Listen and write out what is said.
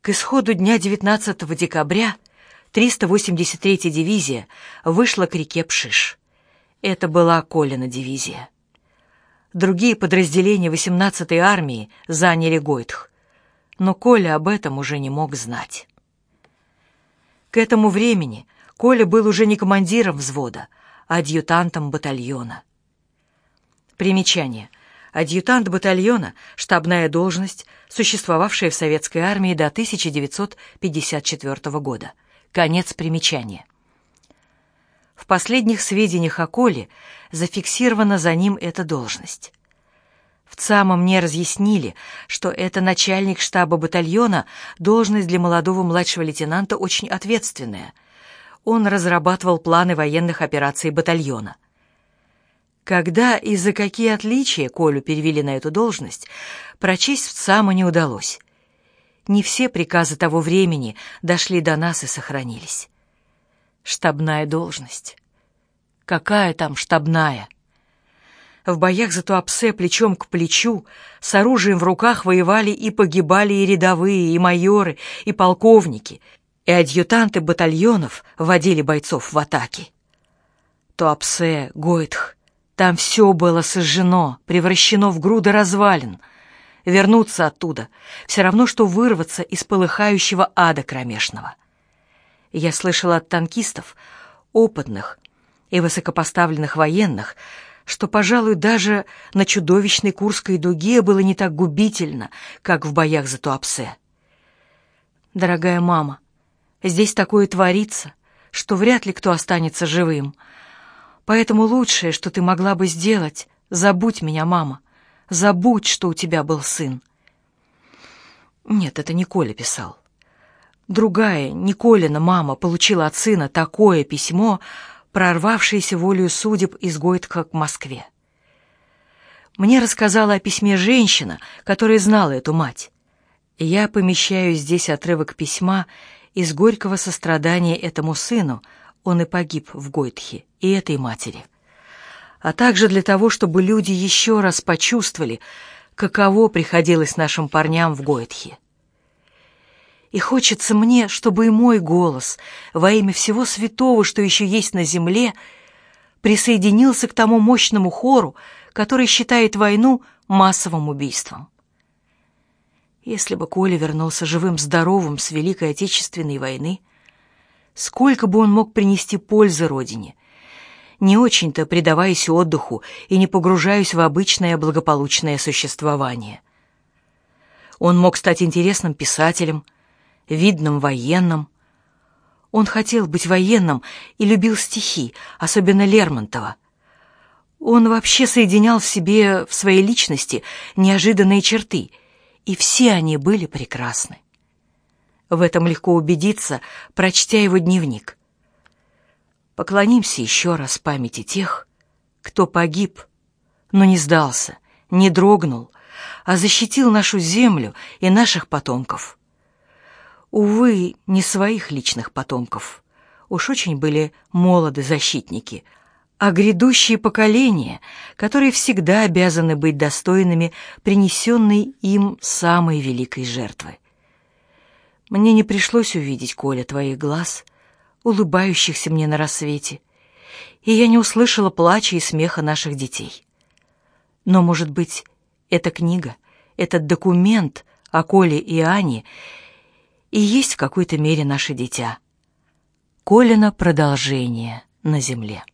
К исходу дня 19 декабря 383-я дивизия вышла к реке Пшиш. Это была Колина дивизия. Другие подразделения 18-й армии заняли Гойтх, но Коля об этом уже не мог знать. К этому времени Коля был уже не командиром взвода, а адъютантом батальона. Примечание. Адъютант батальона — штабная должность, существовавшая в советской армии до 1954 года. Конец примечания. В последних сведениях о Коле зафиксирована за ним эта должность. В ЦАМа мне разъяснили, что это начальник штаба батальона, должность для молодого младшего лейтенанта очень ответственная. Он разрабатывал планы военных операций батальона. Когда и за какие отличия Колю перевели на эту должность, прочесть в ЦАМа не удалось. Не все приказы того времени дошли до нас и сохранились. Штабная должность. Какая там штабная? В боях за Туапсе плечом к плечу, с оружием в руках воевали и погибали и рядовые, и майоры, и полковники, и адъютанты батальонов водили бойцов в атаки. Туапсе, Гойтх, там все было сожжено, превращено в груды развалин. Вернуться оттуда — все равно, что вырваться из полыхающего ада кромешного. Я слышала от танкистов, опытных и высокопоставленных военных, что, пожалуй, даже на чудовищной Курской дуге было не так губительно, как в боях за Туапсе. Дорогая мама, здесь такое творится, что вряд ли кто останется живым — Поэтому лучшее, что ты могла бы сделать, забудь меня, мама. Забудь, что у тебя был сын. Нет, это не Коля писал. Другая, Николина мама, получила от сына такое письмо, прорвавшееся волею судеб из Гойтка к Москве. Мне рассказала о письме женщина, которая знала эту мать. Я помещаю здесь отрывок письма из горького сострадания этому сыну, он и погиб в Гойтхе, и этой матери. А также для того, чтобы люди еще раз почувствовали, каково приходилось нашим парням в Гойтхе. И хочется мне, чтобы и мой голос во имя всего святого, что еще есть на земле, присоединился к тому мощному хору, который считает войну массовым убийством. Если бы Коля вернулся живым-здоровым с Великой Отечественной войны, сколько бы он мог принести пользы родине, не очень-то предаваясь отдыху и не погружаясь в обычное благополучное существование. Он мог стать интересным писателем, видным военным. Он хотел быть военным и любил стихи, особенно Лермонтова. Он вообще соединял в себе, в своей личности, неожиданные черты, и все они были прекрасны. В этом легко убедиться, прочтя его дневник. Поклонимся еще раз памяти тех, кто погиб, но не сдался, не дрогнул, а защитил нашу землю и наших потомков. Увы, не своих личных потомков. Уж очень были молоды защитники, а грядущие поколения, которые всегда обязаны быть достойными принесенной им самой великой жертвы. Мне не пришлось увидеть, Коля, твоих глаз, улыбающихся мне на рассвете, и я не услышала плача и смеха наших детей. Но, может быть, эта книга, этот документ о Коле и Ане и есть в какой-то мере наше дитя. Колина продолжение на земле.